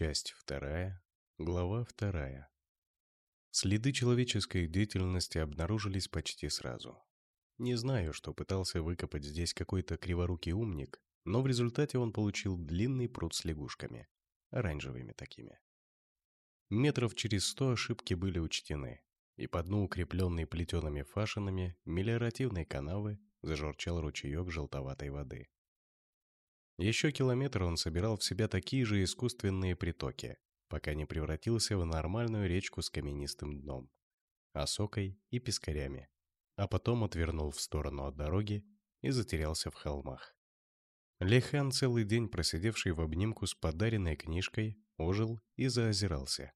Часть вторая, глава вторая. Следы человеческой деятельности обнаружились почти сразу. Не знаю, что пытался выкопать здесь какой-то криворукий умник, но в результате он получил длинный пруд с лягушками, оранжевыми такими. Метров через сто ошибки были учтены, и по дну укрепленной плетеными фашинами мелиоративной канавы зажурчал ручеек желтоватой воды. Еще километр он собирал в себя такие же искусственные притоки, пока не превратился в нормальную речку с каменистым дном, осокой и пескарями, а потом отвернул в сторону от дороги и затерялся в холмах. Лехан, целый день просидевший в обнимку с подаренной книжкой, ожил и заозирался.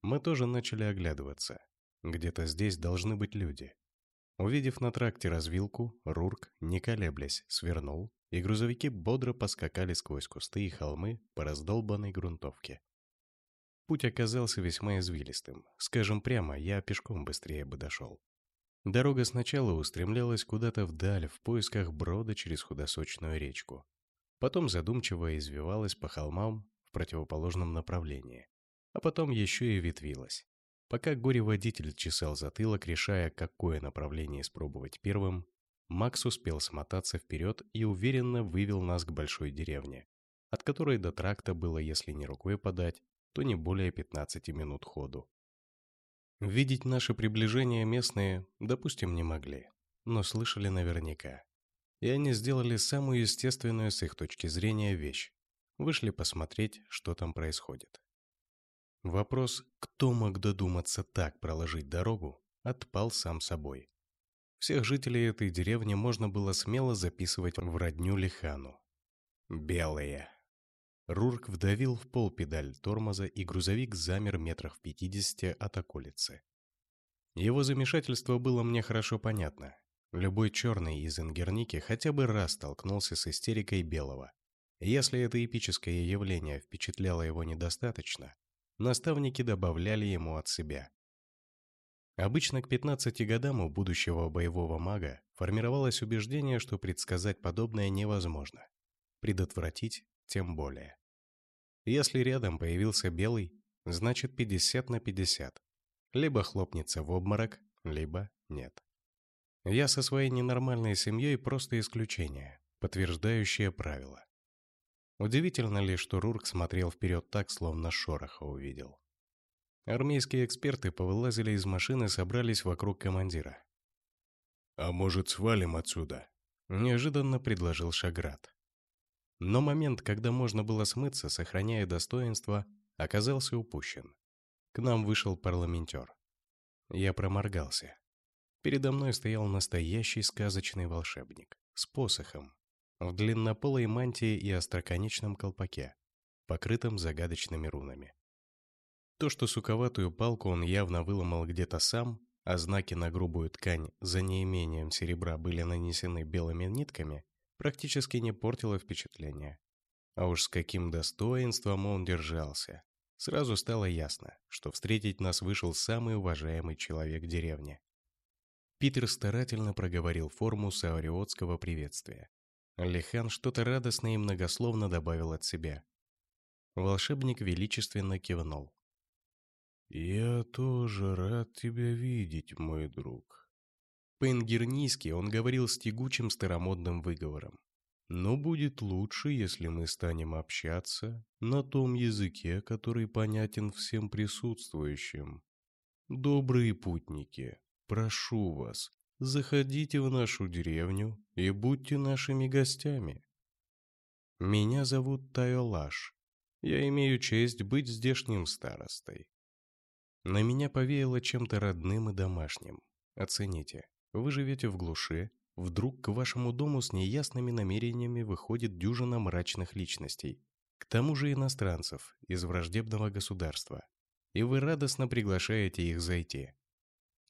Мы тоже начали оглядываться. Где-то здесь должны быть люди. Увидев на тракте развилку, Рурк, не колеблясь, свернул и грузовики бодро поскакали сквозь кусты и холмы по раздолбанной грунтовке. Путь оказался весьма извилистым. Скажем прямо, я пешком быстрее бы дошел. Дорога сначала устремлялась куда-то вдаль в поисках брода через худосочную речку. Потом задумчиво извивалась по холмам в противоположном направлении. А потом еще и ветвилась. Пока горе-водитель чесал затылок, решая, какое направление испробовать первым, Макс успел смотаться вперед и уверенно вывел нас к большой деревне, от которой до тракта было, если не рукой подать, то не более 15 минут ходу. Видеть наше приближение местные, допустим, не могли, но слышали наверняка. И они сделали самую естественную с их точки зрения вещь. Вышли посмотреть, что там происходит. Вопрос, кто мог додуматься так проложить дорогу, отпал сам собой. Всех жителей этой деревни можно было смело записывать в родню Лихану. Белые. Рурк вдавил в пол педаль тормоза, и грузовик замер метрах в пятидесяти от околицы. Его замешательство было мне хорошо понятно. Любой черный из Ингерники хотя бы раз столкнулся с истерикой белого. Если это эпическое явление впечатляло его недостаточно, наставники добавляли ему от себя. Обычно к 15 годам у будущего боевого мага формировалось убеждение, что предсказать подобное невозможно. Предотвратить тем более. Если рядом появился белый, значит 50 на 50. Либо хлопнется в обморок, либо нет. Я со своей ненормальной семьей просто исключение, подтверждающее правило. Удивительно ли, что Рурк смотрел вперед так, словно шороха увидел. Армейские эксперты повылазили из машины и собрались вокруг командира. «А может, свалим отсюда?» – неожиданно предложил Шаград. Но момент, когда можно было смыться, сохраняя достоинство, оказался упущен. К нам вышел парламентер. Я проморгался. Передо мной стоял настоящий сказочный волшебник с посохом, в длиннополой мантии и остроконечном колпаке, покрытом загадочными рунами. То, что суковатую палку он явно выломал где-то сам, а знаки на грубую ткань за неимением серебра были нанесены белыми нитками, практически не портило впечатление. А уж с каким достоинством он держался. Сразу стало ясно, что встретить нас вышел самый уважаемый человек деревни. Питер старательно проговорил форму сауриотского приветствия. Лихан что-то радостно и многословно добавил от себя. Волшебник величественно кивнул. «Я тоже рад тебя видеть, мой друг». По-ингернийски он говорил с тягучим старомодным выговором. «Но будет лучше, если мы станем общаться на том языке, который понятен всем присутствующим. Добрые путники, прошу вас, заходите в нашу деревню и будьте нашими гостями. Меня зовут Тайолаш. Я имею честь быть здешним старостой. На меня повеяло чем-то родным и домашним. Оцените. Вы живете в глуши, вдруг к вашему дому с неясными намерениями выходит дюжина мрачных личностей. К тому же иностранцев из враждебного государства. И вы радостно приглашаете их зайти.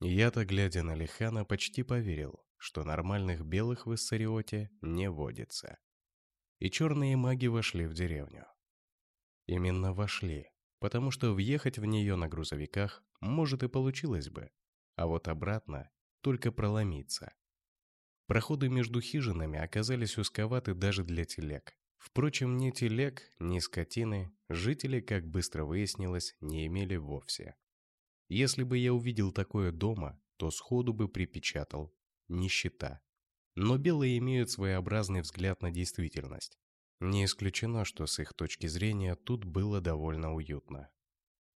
Я-то, глядя на Лихана, почти поверил, что нормальных белых в Иссариоте не водится. И черные маги вошли в деревню. Именно вошли, потому что въехать в нее на грузовиках, может, и получилось бы, а вот обратно только проломиться. Проходы между хижинами оказались узковаты даже для телег, Впрочем, ни телег, ни скотины жители, как быстро выяснилось, не имели вовсе. Если бы я увидел такое дома, то сходу бы припечатал «нищета». Но белые имеют своеобразный взгляд на действительность. Не исключено, что с их точки зрения тут было довольно уютно.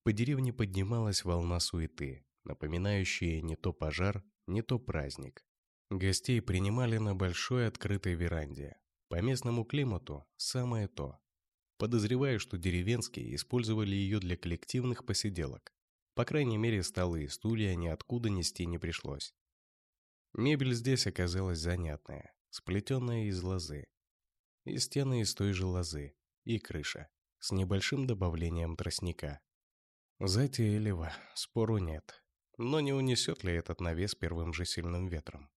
По деревне поднималась волна суеты, напоминающая не то пожар, не то праздник. Гостей принимали на большой открытой веранде. По местному климату самое то. Подозреваю, что деревенские использовали ее для коллективных посиделок. По крайней мере, столы и стулья ниоткуда нести не пришлось. Мебель здесь оказалась занятная, сплетенная из лозы. И стены из той же лозы, и крыша, с небольшим добавлением тростника. Затейливо, спору нет. Но не унесет ли этот навес первым же сильным ветром?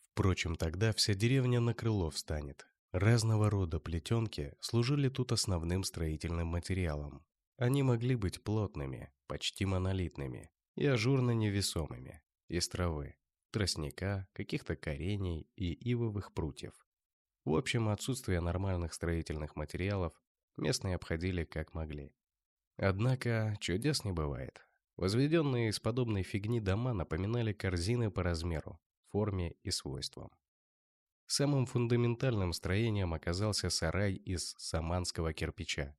Впрочем, тогда вся деревня на крыло встанет. Разного рода плетенки служили тут основным строительным материалом. Они могли быть плотными, почти монолитными и ажурно невесомыми, из травы, тростника, каких-то корений и ивовых прутьев. В общем, отсутствие нормальных строительных материалов местные обходили как могли. Однако чудес не бывает. Возведенные из подобной фигни дома напоминали корзины по размеру, форме и свойствам. Самым фундаментальным строением оказался сарай из саманского кирпича,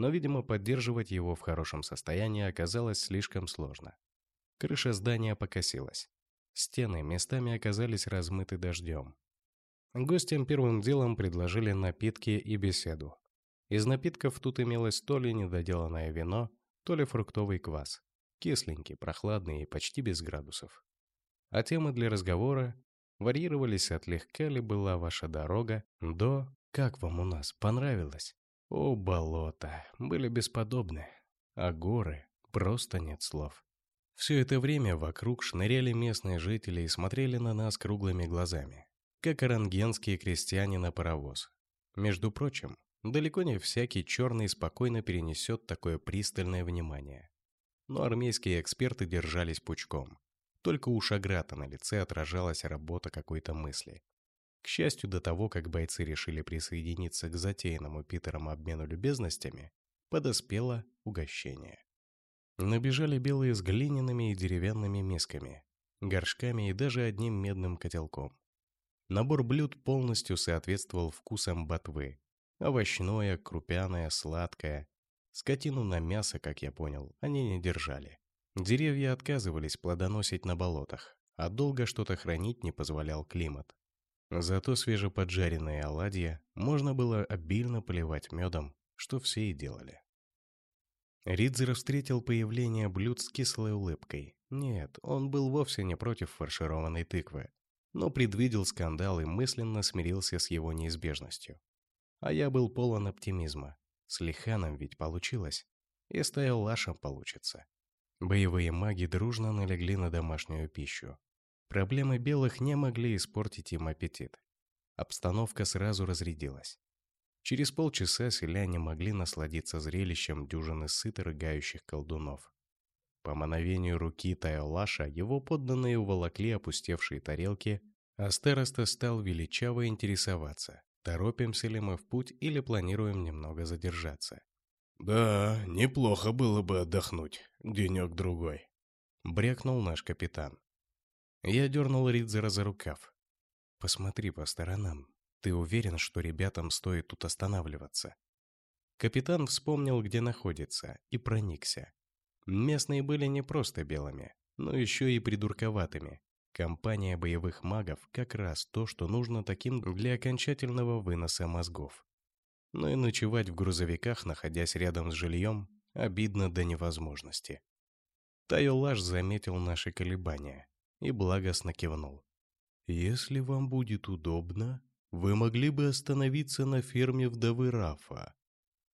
но, видимо, поддерживать его в хорошем состоянии оказалось слишком сложно. Крыша здания покосилась. Стены местами оказались размыты дождем. Гостям первым делом предложили напитки и беседу. Из напитков тут имелось то ли недоделанное вино, то ли фруктовый квас. Кисленький, прохладный и почти без градусов. А темы для разговора варьировались от «легка ли была ваша дорога» до «как вам у нас, понравилось?» О, болота, были бесподобны, а горы просто нет слов. Все это время вокруг шныряли местные жители и смотрели на нас круглыми глазами, как орангенские крестьяне на паровоз. Между прочим, далеко не всякий черный спокойно перенесет такое пристальное внимание. Но армейские эксперты держались пучком, только у Шаграта на лице отражалась работа какой-то мысли. К счастью, до того, как бойцы решили присоединиться к затеянному Питером обмену любезностями, подоспело угощение. Набежали белые с глиняными и деревянными мисками, горшками и даже одним медным котелком. Набор блюд полностью соответствовал вкусам ботвы. Овощное, крупяное, сладкое. Скотину на мясо, как я понял, они не держали. Деревья отказывались плодоносить на болотах, а долго что-то хранить не позволял климат. Зато свежеподжаренные оладьи можно было обильно поливать медом, что все и делали. Ридзер встретил появление блюд с кислой улыбкой. Нет, он был вовсе не против фаршированной тыквы, но предвидел скандал и мысленно смирился с его неизбежностью. А я был полон оптимизма. С Лиханом ведь получилось. И с Тайлашем получится. Боевые маги дружно налегли на домашнюю пищу. Проблемы белых не могли испортить им аппетит. Обстановка сразу разрядилась. Через полчаса селяне могли насладиться зрелищем дюжины сыто рыгающих колдунов. По мановению руки Тайолаша его подданные уволокли опустевшие тарелки, а староста стал величаво интересоваться, торопимся ли мы в путь или планируем немного задержаться. «Да, неплохо было бы отдохнуть, денек-другой», — брякнул наш капитан. Я дернул Ридзера за рукав. «Посмотри по сторонам. Ты уверен, что ребятам стоит тут останавливаться?» Капитан вспомнил, где находится, и проникся. Местные были не просто белыми, но еще и придурковатыми. Компания боевых магов как раз то, что нужно таким для окончательного выноса мозгов но и ночевать в грузовиках, находясь рядом с жильем, обидно до невозможности. Тайолаш заметил наши колебания и благостно кивнул. «Если вам будет удобно, вы могли бы остановиться на ферме вдовы Рафа.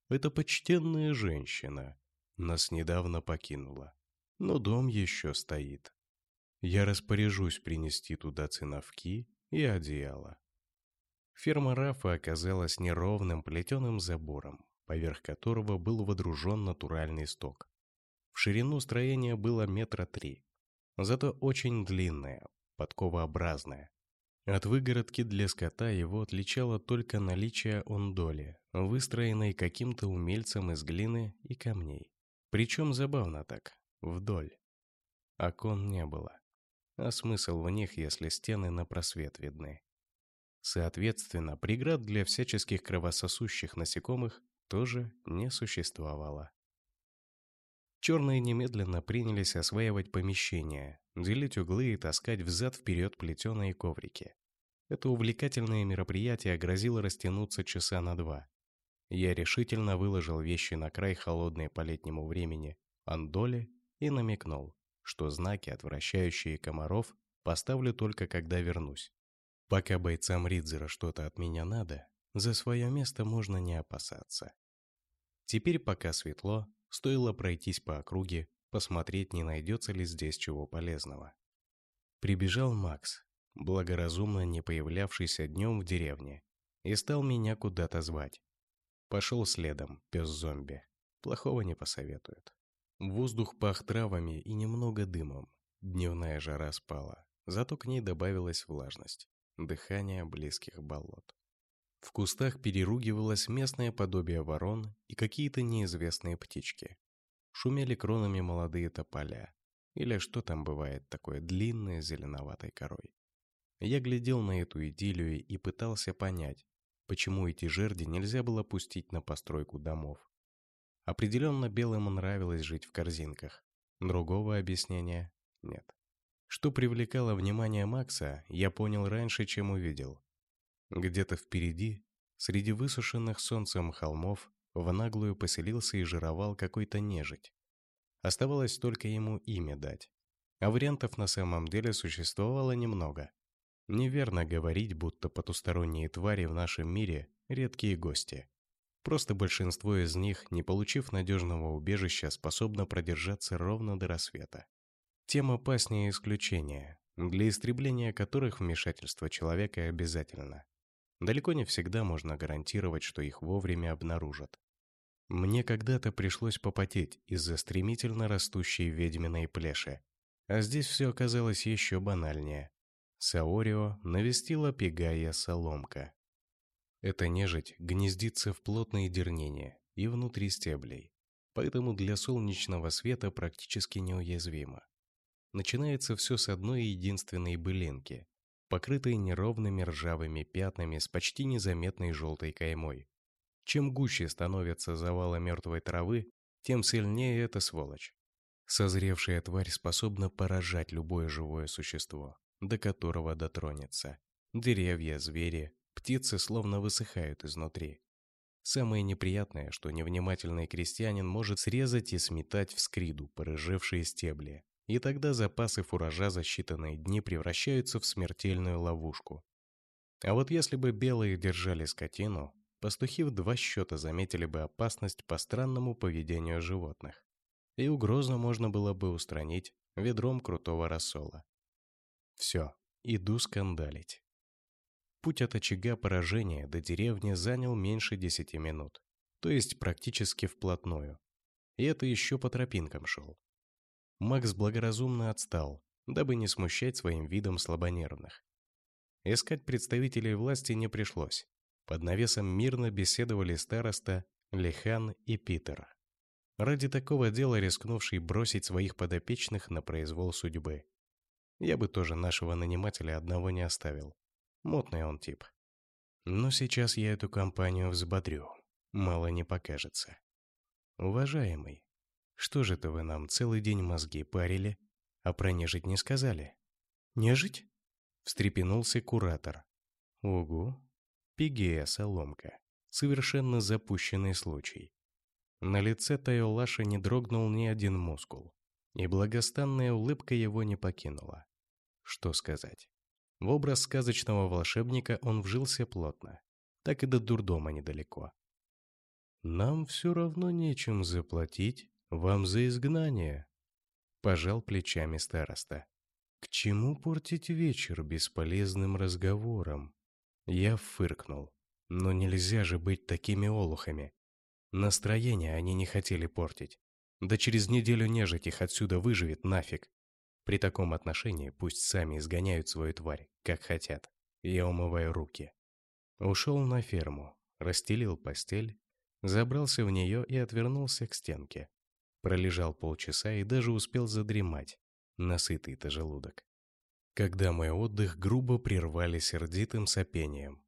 Это почтенная женщина. Нас недавно покинула, но дом еще стоит. Я распоряжусь принести туда циновки и одеяло. Ферма Рафа оказалась неровным плетеным забором, поверх которого был водружен натуральный сток. В ширину строения было метра три, зато очень длинное, подковообразное. От выгородки для скота его отличало только наличие ондоли, выстроенной каким-то умельцем из глины и камней. Причем забавно так, вдоль. Окон не было. А смысл в них, если стены на просвет видны? Соответственно, преград для всяческих кровососущих насекомых тоже не существовало. Черные немедленно принялись осваивать помещения, делить углы и таскать взад-вперед плетеные коврики. Это увлекательное мероприятие грозило растянуться часа на два. Я решительно выложил вещи на край холодной по летнему времени андоли и намекнул, что знаки, отвращающие комаров, поставлю только когда вернусь. Пока бойцам Ридзера что-то от меня надо, за свое место можно не опасаться. Теперь, пока светло, стоило пройтись по округе, посмотреть, не найдется ли здесь чего полезного. Прибежал Макс, благоразумно не появлявшийся днем в деревне, и стал меня куда-то звать. Пошел следом, пес-зомби. Плохого не посоветует. Воздух пах травами и немного дымом. Дневная жара спала, зато к ней добавилась влажность, дыхание близких болот. В кустах переругивалось местное подобие ворон и какие-то неизвестные птички. Шумели кронами молодые тополя, или что там бывает такое длинное зеленоватой корой. Я глядел на эту идиллию и пытался понять, почему эти жерди нельзя было пустить на постройку домов. Определенно белым нравилось жить в корзинках. Другого объяснения нет. Что привлекало внимание Макса, я понял раньше, чем увидел. Где-то впереди, среди высушенных солнцем холмов, в наглую поселился и жировал какой-то нежить. Оставалось только ему имя дать. А вариантов на самом деле существовало немного. Неверно говорить, будто потусторонние твари в нашем мире – редкие гости. Просто большинство из них, не получив надежного убежища, способно продержаться ровно до рассвета. Тем опаснее исключения, для истребления которых вмешательство человека обязательно. Далеко не всегда можно гарантировать, что их вовремя обнаружат. Мне когда-то пришлось попотеть из-за стремительно растущей ведьминой плеши, а здесь все оказалось еще банальнее. Саорио навестила пегая соломка. Эта нежить гнездится в плотные дернения и внутри стеблей, поэтому для солнечного света практически неуязвима. Начинается все с одной единственной былинки, покрытой неровными ржавыми пятнами с почти незаметной желтой каймой. Чем гуще становятся завалы мертвой травы, тем сильнее эта сволочь. Созревшая тварь способна поражать любое живое существо до которого дотронется. Деревья, звери, птицы словно высыхают изнутри. Самое неприятное, что невнимательный крестьянин может срезать и сметать в скриду порыжевшие стебли, и тогда запасы фуража за считанные дни превращаются в смертельную ловушку. А вот если бы белые держали скотину, пастухи в два счета заметили бы опасность по странному поведению животных. И угрозу можно было бы устранить ведром крутого рассола. Все, иду скандалить. Путь от очага поражения до деревни занял меньше десяти минут, то есть практически вплотную. И это еще по тропинкам шел. Макс благоразумно отстал, дабы не смущать своим видом слабонервных. Искать представителей власти не пришлось. Под навесом мирно беседовали староста, Лехан и Питер. Ради такого дела рискнувший бросить своих подопечных на произвол судьбы. Я бы тоже нашего нанимателя одного не оставил. Мотный он тип. Но сейчас я эту компанию взбодрю. Мало не покажется. Уважаемый, что же это вы нам целый день мозги парили, а про нежить не сказали? Нежить? Встрепенулся куратор. Угу. Пигея соломка. Совершенно запущенный случай. На лице Тайолаша не дрогнул ни один мускул и благостанная улыбка его не покинула. Что сказать? В образ сказочного волшебника он вжился плотно, так и до дурдома недалеко. «Нам все равно нечем заплатить вам за изгнание», — пожал плечами староста. «К чему портить вечер бесполезным разговором?» Я фыркнул. «Но нельзя же быть такими олухами. Настроение они не хотели портить. Да через неделю нежить их отсюда выживет нафиг. При таком отношении пусть сами изгоняют свою тварь, как хотят. Я умываю руки. Ушел на ферму, расстелил постель, забрался в нее и отвернулся к стенке. Пролежал полчаса и даже успел задремать, насытый-то желудок. Когда мой отдых грубо прервали сердитым сопением.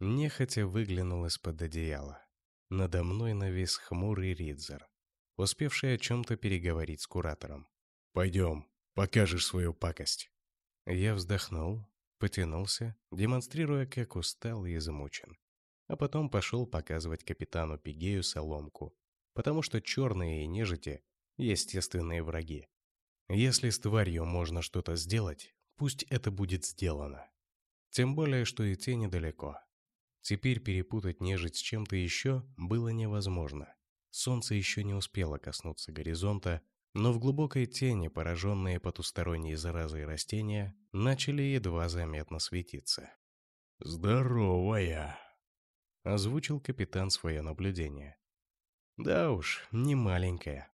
Нехотя выглянул из-под одеяла. Надо мной навис хмурый Ридзер, успевший о чем-то переговорить с куратором. «Пойдем, покажешь свою пакость». Я вздохнул, потянулся, демонстрируя, как устал и измучен. А потом пошел показывать капитану Пигею соломку, потому что черные и нежити – естественные враги. Если с тварью можно что-то сделать, пусть это будет сделано. Тем более, что идти недалеко. Теперь перепутать нежить с чем-то еще было невозможно. Солнце еще не успело коснуться горизонта, но в глубокой тени, пораженные потусторонней заразой растения, начали едва заметно светиться. «Здоровая!» — озвучил капитан свое наблюдение. «Да уж, не маленькая.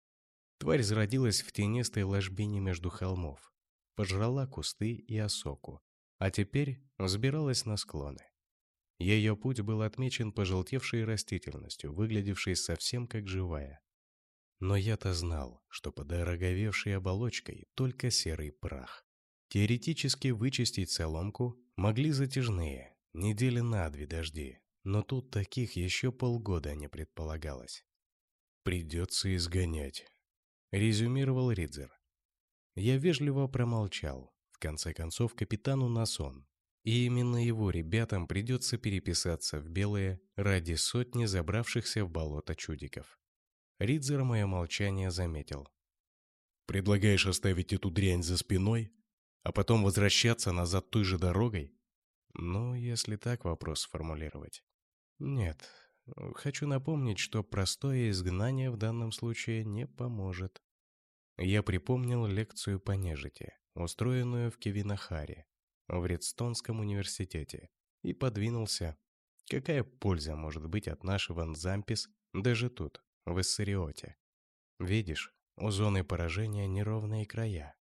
Тварь зародилась в тенистой ложбине между холмов, пожрала кусты и осоку, а теперь взбиралась на склоны. Ее путь был отмечен пожелтевшей растительностью, выглядевшей совсем как живая. Но я-то знал, что под ороговевшей оболочкой только серый прах. Теоретически вычистить соломку могли затяжные, недели на две дожди, но тут таких еще полгода не предполагалось. «Придется изгонять», — резюмировал Ридзер. Я вежливо промолчал. В конце концов, капитану на сон, и именно его ребятам придется переписаться в белые ради сотни забравшихся в болото чудиков. Ридзер мое молчание заметил. «Предлагаешь оставить эту дрянь за спиной, а потом возвращаться назад той же дорогой?» Ну, если так вопрос сформулировать. Нет, хочу напомнить, что простое изгнание в данном случае не поможет. Я припомнил лекцию по нежити, устроенную в Кевинахаре, в Редстонском университете и подвинулся. Какая польза может быть от нашего Нзампис даже тут, в Иссариоте? Видишь, у зоны поражения неровные края.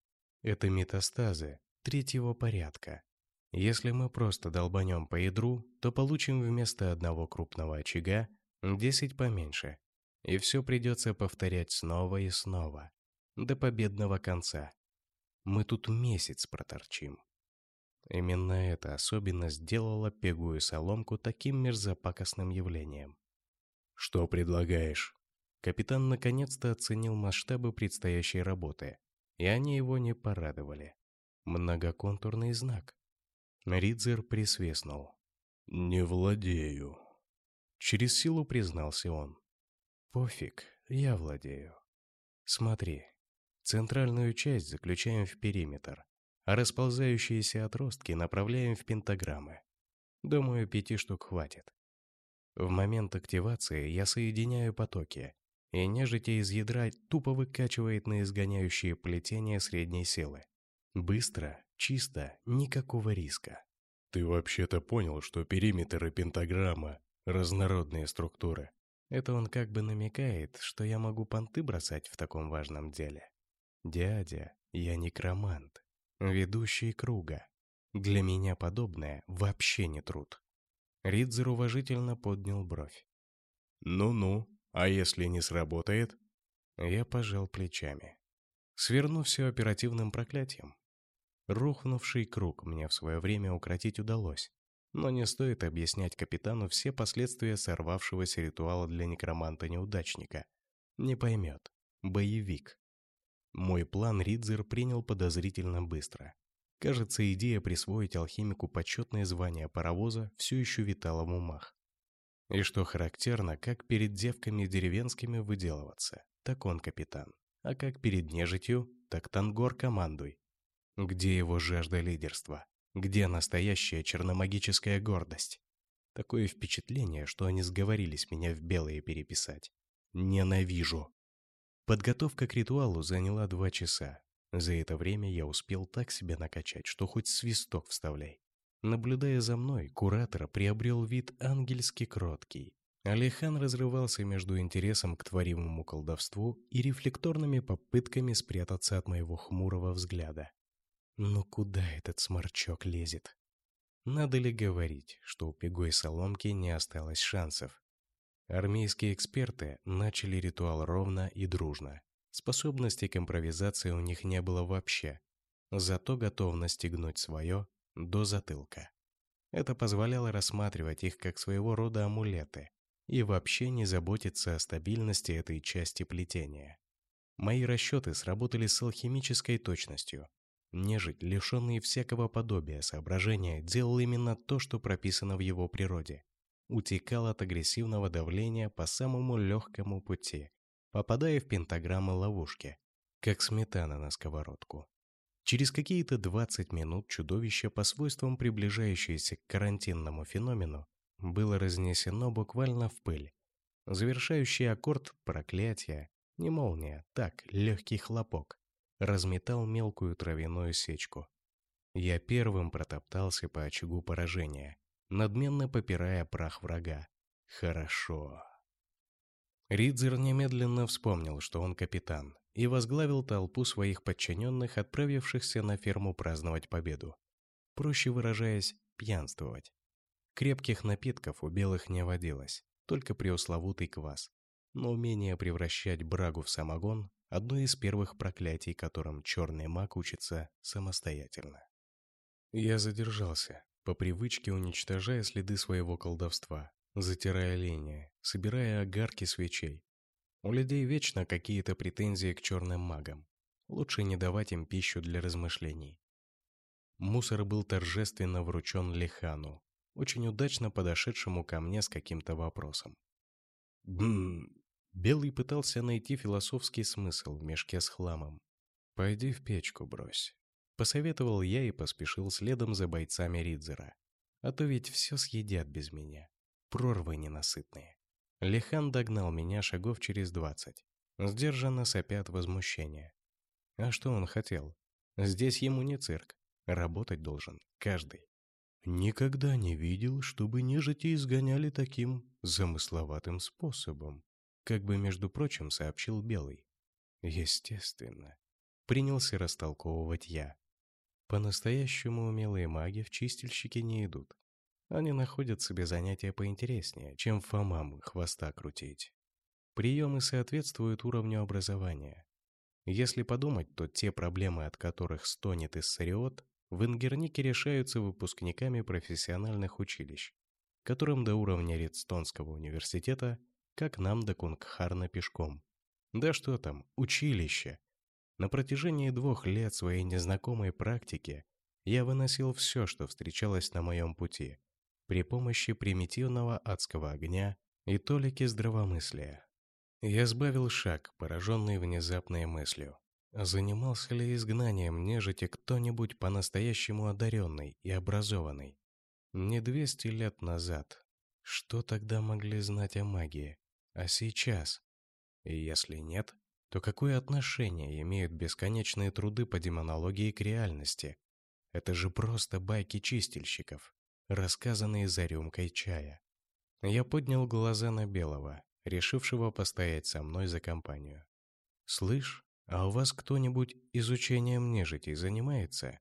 Это метастазы третьего порядка. Если мы просто долбанем по ядру, то получим вместо одного крупного очага 10 поменьше. И все придется повторять снова и снова. До победного конца. Мы тут месяц проторчим. Именно эта особенность сделала пегую соломку таким мерзопакостным явлением. «Что предлагаешь?» Капитан наконец-то оценил масштабы предстоящей работы, и они его не порадовали. Многоконтурный знак. Ридзер присвистнул. «Не владею», — через силу признался он. «Пофиг, я владею. Смотри, центральную часть заключаем в периметр, а расползающиеся отростки направляем в пентаграммы. Думаю, пяти штук хватит. В момент активации я соединяю потоки, и нежити из ядра тупо выкачивает на изгоняющие плетения средней силы. Быстро, чисто, никакого риска. Ты вообще-то понял, что периметр и пентаграмма — разнородные структуры? Это он как бы намекает, что я могу понты бросать в таком важном деле. Дядя, я некромант ведущий круга. Для меня подобное вообще не труд. Ридзер уважительно поднял бровь. «Ну-ну, а если не сработает?» Я пожал плечами. Сверну все оперативным проклятием. Рухнувший круг мне в свое время укротить удалось, но не стоит объяснять капитану все последствия сорвавшегося ритуала для некроманта-неудачника. Не поймет. Боевик. Мой план Ридзер принял подозрительно быстро. Кажется, идея присвоить алхимику почетное звание паровоза все еще витала в умах. И что характерно, как перед девками деревенскими выделываться, так он капитан. А как перед нежитью, так Тангор командуй. Где его жажда лидерства? Где настоящая черномагическая гордость? Такое впечатление, что они сговорились меня в белые переписать. Ненавижу. Подготовка к ритуалу заняла два часа. За это время я успел так себя накачать, что хоть свисток вставляй. Наблюдая за мной, куратор приобрел вид ангельски кроткий. Алихан разрывался между интересом к творимому колдовству и рефлекторными попытками спрятаться от моего хмурого взгляда. Но куда этот сморчок лезет? Надо ли говорить, что у Пегой Соломки не осталось шансов? Армейские эксперты начали ритуал ровно и дружно. Способности к импровизации у них не было вообще, зато готовность гнуть свое до затылка. Это позволяло рассматривать их как своего рода амулеты и вообще не заботиться о стабильности этой части плетения. Мои расчеты сработали с алхимической точностью, Нежить, лишенный всякого подобия соображения, делал именно то, что прописано в его природе. Утекал от агрессивного давления по самому легкому пути, попадая в пентаграммы ловушки, как сметана на сковородку. Через какие-то 20 минут чудовище, по свойствам приближающееся к карантинному феномену, было разнесено буквально в пыль. Завершающий аккорд проклятия, не молния, так, легкий хлопок, разметал мелкую травяную сечку. Я первым протоптался по очагу поражения, надменно попирая прах врага. Хорошо. Ридзер немедленно вспомнил, что он капитан, и возглавил толпу своих подчиненных, отправившихся на ферму праздновать победу. Проще выражаясь, пьянствовать. Крепких напитков у белых не водилось, только преусловутый квас. Но умение превращать брагу в самогон одно из первых проклятий, которым черный маг учится самостоятельно. Я задержался, по привычке уничтожая следы своего колдовства, затирая линии, собирая огарки свечей. У людей вечно какие-то претензии к черным магам. Лучше не давать им пищу для размышлений. Мусор был торжественно вручен Лихану, очень удачно подошедшему ко мне с каким-то вопросом. «Бм, Белый пытался найти философский смысл в мешке с хламом. «Пойди в печку брось», — посоветовал я и поспешил следом за бойцами Ридзера. «А то ведь все съедят без меня. Прорвы ненасытные». Лехан догнал меня шагов через двадцать. Сдержанно сопя от возмущения. А что он хотел? Здесь ему не цирк. Работать должен каждый. Никогда не видел, чтобы нежити изгоняли таким замысловатым способом. Как бы, между прочим, сообщил Белый. Естественно. Принялся растолковывать я. По-настоящему умелые маги в чистильщики не идут. Они находят себе занятия поинтереснее, чем фомам хвоста крутить. Приемы соответствуют уровню образования. Если подумать, то те проблемы, от которых стонет Иссариот, в Ингернике решаются выпускниками профессиональных училищ, которым до уровня Редстонского университета – как нам до Кунгхарна пешком. Да что там, училище. На протяжении двух лет своей незнакомой практики я выносил все, что встречалось на моем пути, при помощи примитивного адского огня и толики здравомыслия. Я сбавил шаг, пораженный внезапной мыслью. Занимался ли изгнанием нежити кто-нибудь по-настоящему одаренный и образованный? Не двести лет назад. Что тогда могли знать о магии? А сейчас? И если нет, то какое отношение имеют бесконечные труды по демонологии к реальности? Это же просто байки чистильщиков, рассказанные за рюмкой чая. Я поднял глаза на Белого, решившего постоять со мной за компанию. «Слышь, а у вас кто-нибудь изучением нежити занимается?»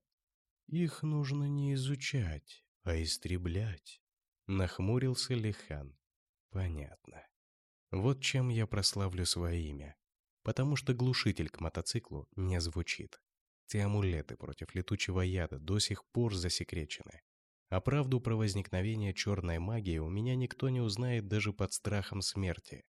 «Их нужно не изучать, а истреблять», — нахмурился Лихан. «Понятно. Вот чем я прославлю свое имя. Потому что глушитель к мотоциклу не звучит. Те амулеты против летучего яда до сих пор засекречены. А правду про возникновение черной магии у меня никто не узнает даже под страхом смерти.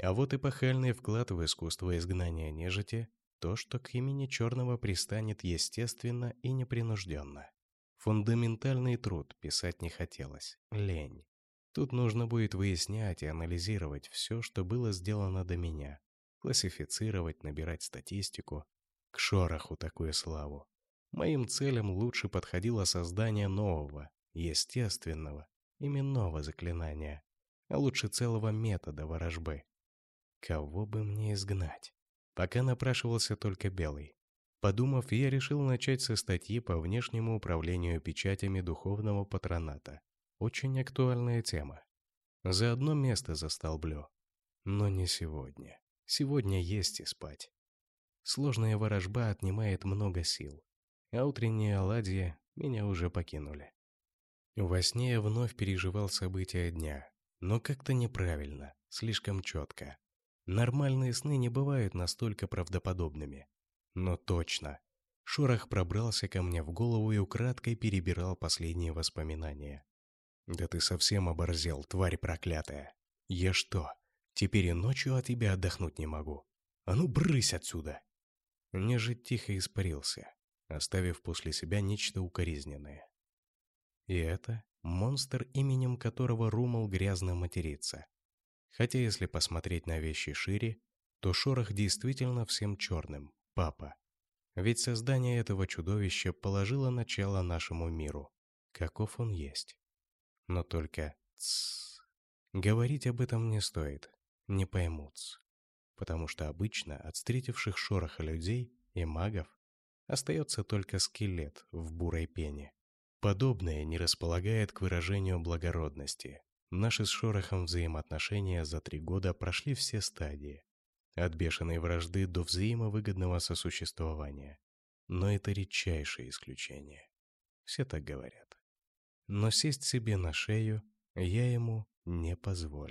А вот эпохальный вклад в искусство изгнания нежити – то, что к имени черного пристанет естественно и непринужденно. Фундаментальный труд писать не хотелось. Лень. Тут нужно будет выяснять и анализировать все, что было сделано до меня, классифицировать, набирать статистику. К шороху такую славу. Моим целям лучше подходило создание нового, естественного, именного заклинания, а лучше целого метода ворожбы. Кого бы мне изгнать? Пока напрашивался только белый. Подумав, я решил начать со статьи по внешнему управлению печатями духовного патроната. Очень актуальная тема. За одно место застолблю. Но не сегодня. Сегодня есть и спать. Сложная ворожба отнимает много сил, а утренние оладьи меня уже покинули. Во сне я вновь переживал события дня, но как-то неправильно, слишком четко. Нормальные сны не бывают настолько правдоподобными. Но точно. Шорох пробрался ко мне в голову и украдкой перебирал последние воспоминания. «Да ты совсем оборзел, тварь проклятая! Я что, теперь и ночью от тебя отдохнуть не могу? А ну, брысь отсюда!» Нежить тихо испарился, оставив после себя нечто укоризненное. И это монстр, именем которого Румал грязно матерится. Хотя если посмотреть на вещи шире, то шорох действительно всем черным, папа. Ведь создание этого чудовища положило начало нашему миру, каков он есть. Но только тссс. Говорить об этом не стоит, не поймут. Потому что обычно от встретивших шороха людей и магов остается только скелет в бурой пене. Подобное не располагает к выражению благородности. Наши с Шорохом взаимоотношения за три года прошли все стадии. От бешеной вражды до взаимовыгодного сосуществования. Но это редчайшее исключение. Все так говорят. Но сесть себе на шею я ему не позволю.